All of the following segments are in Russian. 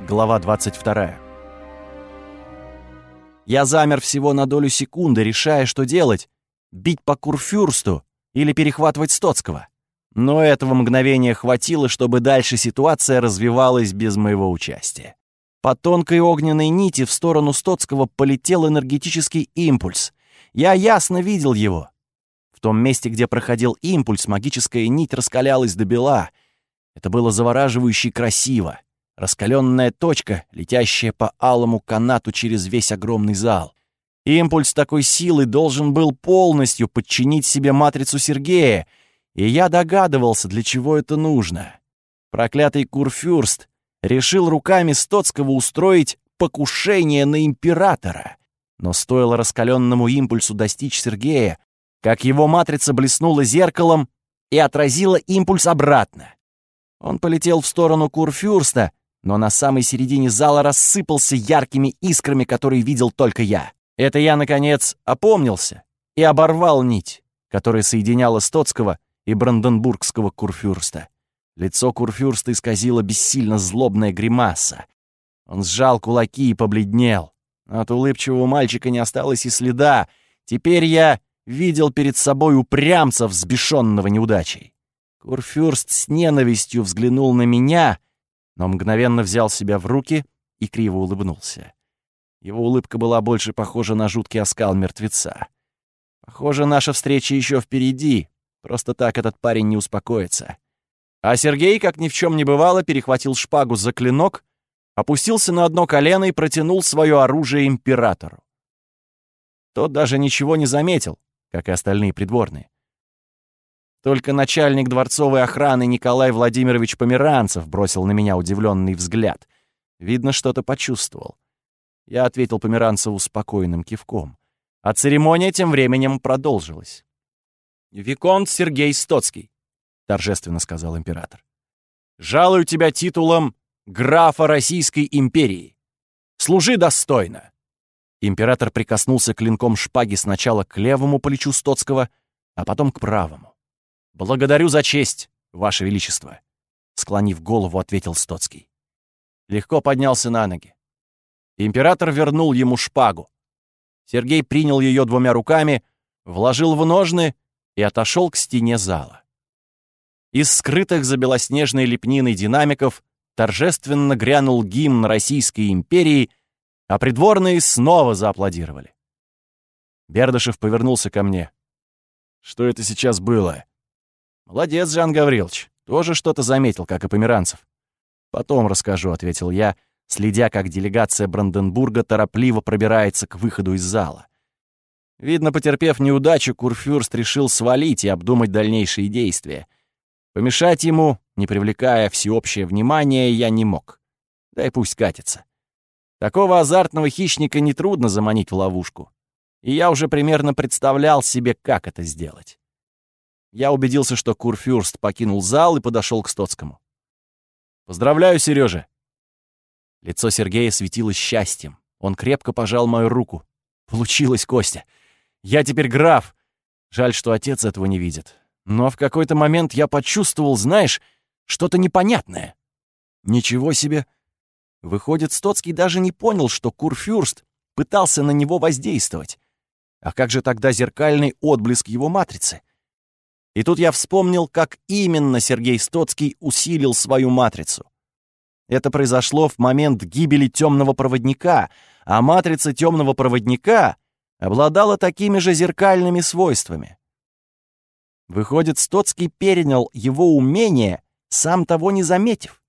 Глава 22. Я замер всего на долю секунды, решая, что делать — бить по Курфюрсту или перехватывать Стоцкого. Но этого мгновения хватило, чтобы дальше ситуация развивалась без моего участия. По тонкой огненной нити в сторону Стоцкого полетел энергетический импульс. Я ясно видел его. В том месте, где проходил импульс, магическая нить раскалялась до бела. Это было завораживающе красиво. Раскаленная точка, летящая по алому канату через весь огромный зал. Импульс такой силы должен был полностью подчинить себе матрицу Сергея, и я догадывался, для чего это нужно. Проклятый Курфюрст решил руками Стоцкого устроить покушение на императора. Но стоило раскаленному импульсу достичь Сергея, как его матрица блеснула зеркалом и отразила импульс обратно. Он полетел в сторону Курфюрста, но на самой середине зала рассыпался яркими искрами, которые видел только я. Это я, наконец, опомнился и оборвал нить, которая соединяла Стоцкого и Бранденбургского курфюрста. Лицо курфюрста исказило бессильно злобная гримаса. Он сжал кулаки и побледнел. От улыбчивого мальчика не осталось и следа. Теперь я видел перед собой упрямца, взбешенного неудачей. Курфюрст с ненавистью взглянул на меня — но мгновенно взял себя в руки и криво улыбнулся. Его улыбка была больше похожа на жуткий оскал мертвеца. Похоже, наша встреча еще впереди. Просто так этот парень не успокоится. А Сергей, как ни в чем не бывало, перехватил шпагу за клинок, опустился на одно колено и протянул свое оружие императору. Тот даже ничего не заметил, как и остальные придворные. Только начальник дворцовой охраны Николай Владимирович Померанцев бросил на меня удивленный взгляд. Видно, что-то почувствовал. Я ответил Померанцеву спокойным кивком. А церемония тем временем продолжилась. «Виконт Сергей Стоцкий», — торжественно сказал император. «Жалую тебя титулом графа Российской империи. Служи достойно». Император прикоснулся клинком шпаги сначала к левому плечу Стоцкого, а потом к правому. «Благодарю за честь, Ваше Величество», — склонив голову, ответил Стоцкий. Легко поднялся на ноги. Император вернул ему шпагу. Сергей принял ее двумя руками, вложил в ножны и отошел к стене зала. Из скрытых за белоснежной лепниной динамиков торжественно грянул гимн Российской империи, а придворные снова зааплодировали. Бердышев повернулся ко мне. «Что это сейчас было?» «Молодец, Жан Гаврилович. Тоже что-то заметил, как и Померанцев». «Потом расскажу», — ответил я, следя, как делегация Бранденбурга торопливо пробирается к выходу из зала. Видно, потерпев неудачу, Курфюрст решил свалить и обдумать дальнейшие действия. Помешать ему, не привлекая всеобщее внимание, я не мог. Да и пусть катится. Такого азартного хищника нетрудно заманить в ловушку. И я уже примерно представлял себе, как это сделать. Я убедился, что Курфюрст покинул зал и подошел к Стоцкому. «Поздравляю, Сережа!» Лицо Сергея светилось счастьем. Он крепко пожал мою руку. «Получилось, Костя! Я теперь граф! Жаль, что отец этого не видит. Но в какой-то момент я почувствовал, знаешь, что-то непонятное. Ничего себе! Выходит, Стоцкий даже не понял, что Курфюрст пытался на него воздействовать. А как же тогда зеркальный отблеск его матрицы? И тут я вспомнил, как именно Сергей Стоцкий усилил свою матрицу. Это произошло в момент гибели темного проводника, а матрица темного проводника обладала такими же зеркальными свойствами. Выходит, Стоцкий перенял его умение, сам того не заметив.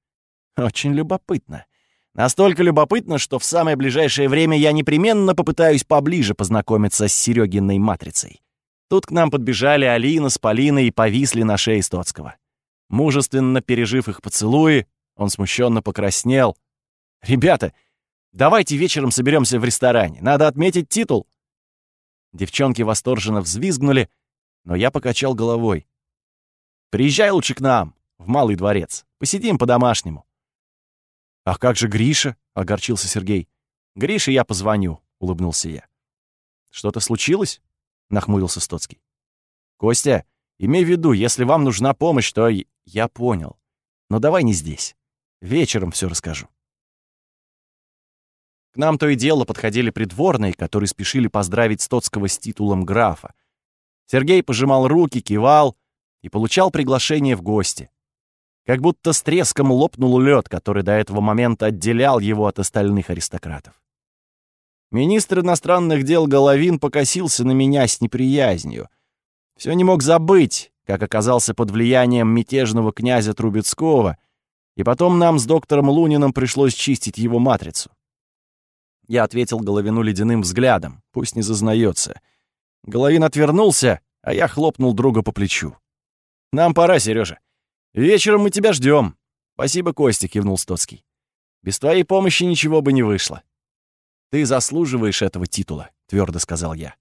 Очень любопытно. Настолько любопытно, что в самое ближайшее время я непременно попытаюсь поближе познакомиться с Серегиной матрицей. Тут к нам подбежали Алина с Полиной и повисли на шее Стоцкого. Мужественно пережив их поцелуи, он смущенно покраснел. «Ребята, давайте вечером соберемся в ресторане. Надо отметить титул». Девчонки восторженно взвизгнули, но я покачал головой. «Приезжай лучше к нам, в Малый дворец. Посидим по-домашнему». «А как же Гриша?» — огорчился Сергей. «Грише я позвоню», — улыбнулся я. «Что-то случилось?» — нахмурился Стоцкий. «Костя, имей в виду, если вам нужна помощь, то я понял. Но давай не здесь. Вечером все расскажу». К нам то и дело подходили придворные, которые спешили поздравить Стоцкого с титулом графа. Сергей пожимал руки, кивал и получал приглашение в гости. Как будто с треском лопнул лед, который до этого момента отделял его от остальных аристократов. Министр иностранных дел Головин покосился на меня с неприязнью. Все не мог забыть, как оказался под влиянием мятежного князя Трубецкого, и потом нам с доктором Луниным пришлось чистить его матрицу. Я ответил Головину ледяным взглядом, пусть не зазнается. Головин отвернулся, а я хлопнул друга по плечу. «Нам пора, Сережа. Вечером мы тебя ждем. «Спасибо, Костя», — кивнул Стоцкий. «Без твоей помощи ничего бы не вышло». «Ты заслуживаешь этого титула», — твердо сказал я.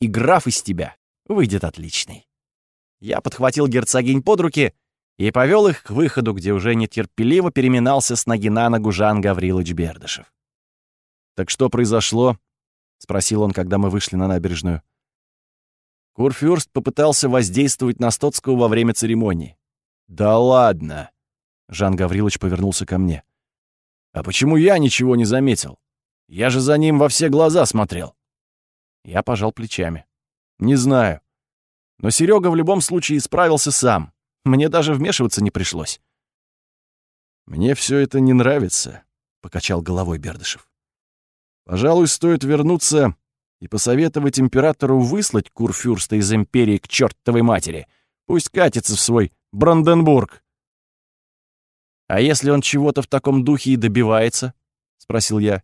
«И граф из тебя выйдет отличный». Я подхватил герцогинь под руки и повел их к выходу, где уже нетерпеливо переминался с ноги на ногу Жан Гаврилович Бердышев. «Так что произошло?» — спросил он, когда мы вышли на набережную. Курфюрст попытался воздействовать на Стоцкого во время церемонии. «Да ладно!» — Жан Гаврилович повернулся ко мне. «А почему я ничего не заметил? Я же за ним во все глаза смотрел». Я пожал плечами. «Не знаю. Но Серега в любом случае справился сам. Мне даже вмешиваться не пришлось». «Мне все это не нравится», — покачал головой Бердышев. «Пожалуй, стоит вернуться и посоветовать императору выслать курфюрста из империи к чертовой матери. Пусть катится в свой Бранденбург». «А если он чего-то в таком духе и добивается?» — спросил я.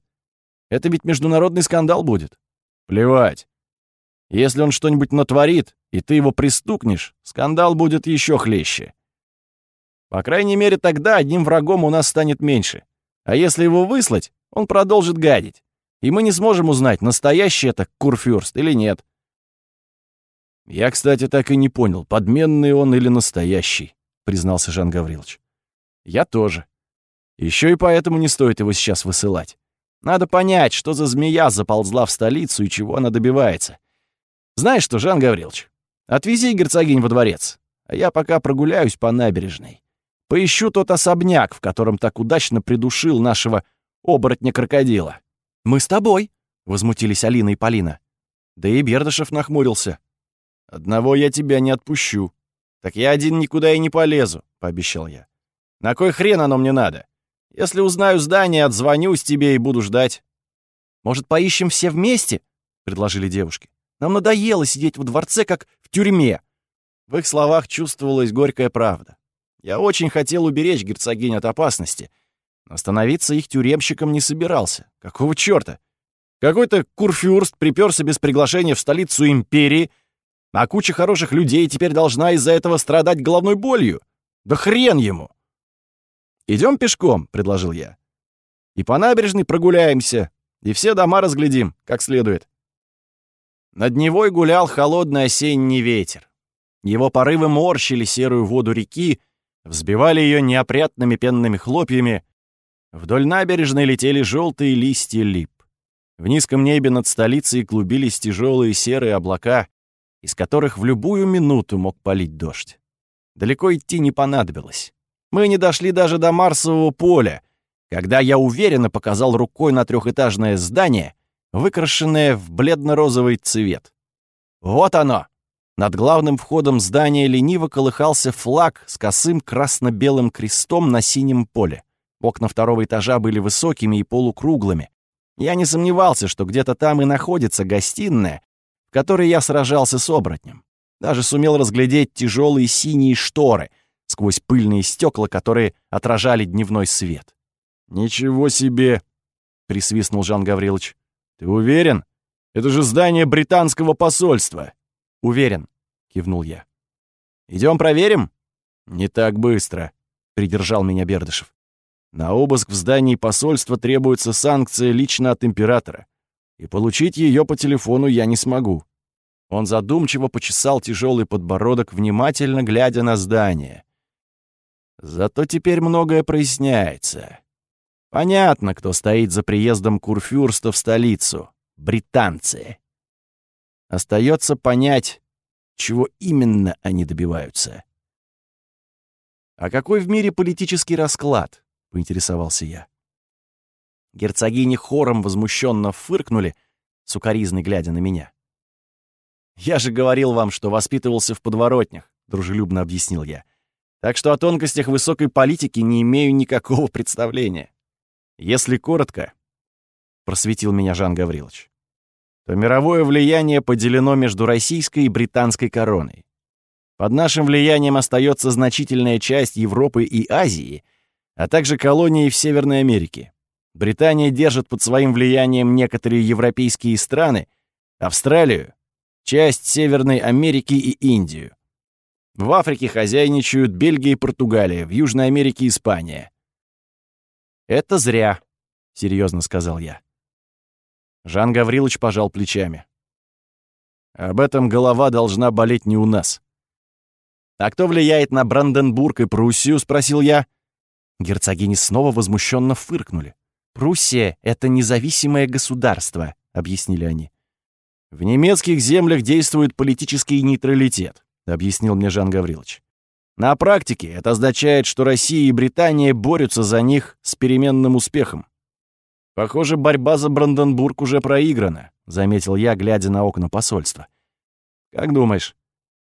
«Это ведь международный скандал будет». «Плевать. Если он что-нибудь натворит, и ты его пристукнешь, скандал будет еще хлеще. По крайней мере, тогда одним врагом у нас станет меньше. А если его выслать, он продолжит гадить. И мы не сможем узнать, настоящий это Курфюрст или нет. Я, кстати, так и не понял, подменный он или настоящий, признался Жан Гаврилович. Я тоже. Еще и поэтому не стоит его сейчас высылать. Надо понять, что за змея заползла в столицу и чего она добивается. Знаешь что, Жан Гаврилович, отвези герцогинь во дворец, а я пока прогуляюсь по набережной. Поищу тот особняк, в котором так удачно придушил нашего оборотня-крокодила. «Мы с тобой», — возмутились Алина и Полина. Да и Бердышев нахмурился. «Одного я тебя не отпущу. Так я один никуда и не полезу», — пообещал я. «На кой хрен оно мне надо? Если узнаю здание, отзвонюсь тебе и буду ждать». «Может, поищем все вместе?» — предложили девушки. Нам надоело сидеть в дворце, как в тюрьме». В их словах чувствовалась горькая правда. Я очень хотел уберечь герцогинь от опасности, но становиться их тюремщиком не собирался. Какого чёрта? Какой-то курфюрст приперся без приглашения в столицу империи, а куча хороших людей теперь должна из-за этого страдать головной болью. Да хрен ему! «Идем пешком», — предложил я. «И по набережной прогуляемся, и все дома разглядим, как следует». Над Невой гулял холодный осенний ветер. Его порывы морщили серую воду реки, взбивали ее неопрятными пенными хлопьями. Вдоль набережной летели желтые листья лип. В низком небе над столицей клубились тяжелые серые облака, из которых в любую минуту мог полить дождь. Далеко идти не понадобилось. Мы не дошли даже до Марсового поля, когда я уверенно показал рукой на трехэтажное здание, выкрашенное в бледно-розовый цвет. Вот оно! Над главным входом здания лениво колыхался флаг с косым красно-белым крестом на синем поле. Окна второго этажа были высокими и полукруглыми. Я не сомневался, что где-то там и находится гостиная, в которой я сражался с оборотнем. Даже сумел разглядеть тяжелые синие шторы сквозь пыльные стекла, которые отражали дневной свет. «Ничего себе!» — присвистнул Жан Гаврилович. «Ты уверен? Это же здание британского посольства!» «Уверен», — кивнул я. «Идем проверим?» «Не так быстро», — придержал меня Бердышев. «На обыск в здании посольства требуется санкция лично от императора, и получить ее по телефону я не смогу». Он задумчиво почесал тяжелый подбородок, внимательно глядя на здание. «Зато теперь многое проясняется. Понятно, кто стоит за приездом Курфюрста в столицу. Британцы. Остается понять, чего именно они добиваются. «А какой в мире политический расклад?» — поинтересовался я. Герцогини хором возмущенно фыркнули, сукоризной глядя на меня. «Я же говорил вам, что воспитывался в подворотнях», — дружелюбно объяснил я. «Так что о тонкостях высокой политики не имею никакого представления. Если коротко, — просветил меня Жан Гаврилович, то мировое влияние поделено между российской и британской короной. Под нашим влиянием остается значительная часть Европы и Азии, а также колонии в Северной Америке. Британия держит под своим влиянием некоторые европейские страны, Австралию, часть Северной Америки и Индию. В Африке хозяйничают Бельгия и Португалия, в Южной Америке Испания. «Это зря», — серьезно сказал я. Жан Гаврилович пожал плечами. «Об этом голова должна болеть не у нас». «А кто влияет на Бранденбург и Пруссию?» — спросил я. Герцогини снова возмущенно фыркнули. «Пруссия — это независимое государство», — объяснили они. «В немецких землях действует политический нейтралитет», — объяснил мне Жан Гаврилович. На практике это означает, что Россия и Британия борются за них с переменным успехом. Похоже, борьба за Бранденбург уже проиграна, заметил я, глядя на окна посольства. Как думаешь,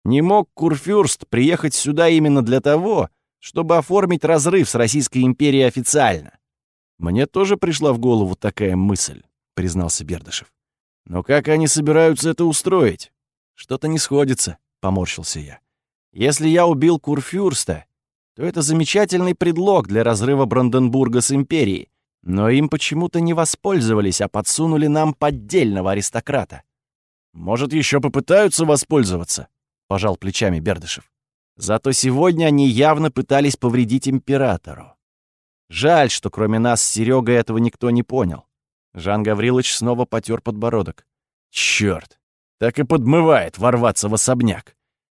не мог Курфюрст приехать сюда именно для того, чтобы оформить разрыв с Российской империей официально? Мне тоже пришла в голову такая мысль, признался Бердышев. Но как они собираются это устроить? Что-то не сходится, поморщился я. Если я убил Курфюрста, то это замечательный предлог для разрыва Бранденбурга с империей, но им почему-то не воспользовались, а подсунули нам поддельного аристократа. Может, еще попытаются воспользоваться, пожал плечами Бердышев. Зато сегодня они явно пытались повредить императору. Жаль, что кроме нас с Серегой этого никто не понял. Жан Гаврилович снова потер подбородок. Черт, так и подмывает ворваться в особняк.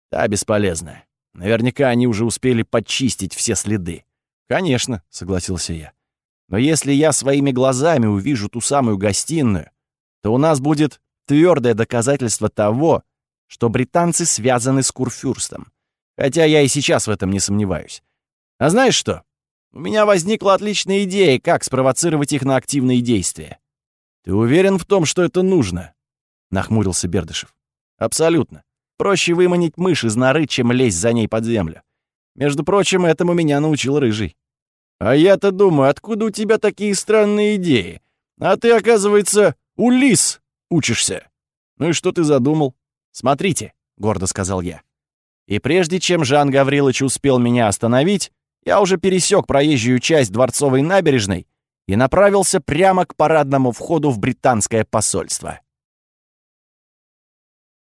Та бесполезная. Наверняка они уже успели подчистить все следы. Конечно, согласился я. Но если я своими глазами увижу ту самую гостиную, то у нас будет твердое доказательство того, что британцы связаны с Курфюрстом. Хотя я и сейчас в этом не сомневаюсь. А знаешь что? У меня возникла отличная идея, как спровоцировать их на активные действия. Ты уверен в том, что это нужно? Нахмурился Бердышев. Абсолютно. Проще выманить мышь из норы, чем лезть за ней под землю. Между прочим, этому меня научил Рыжий. А я-то думаю, откуда у тебя такие странные идеи? А ты, оказывается, у лис учишься. Ну и что ты задумал? Смотрите, — гордо сказал я. И прежде чем Жан Гаврилович успел меня остановить, я уже пересек проезжую часть Дворцовой набережной и направился прямо к парадному входу в британское посольство.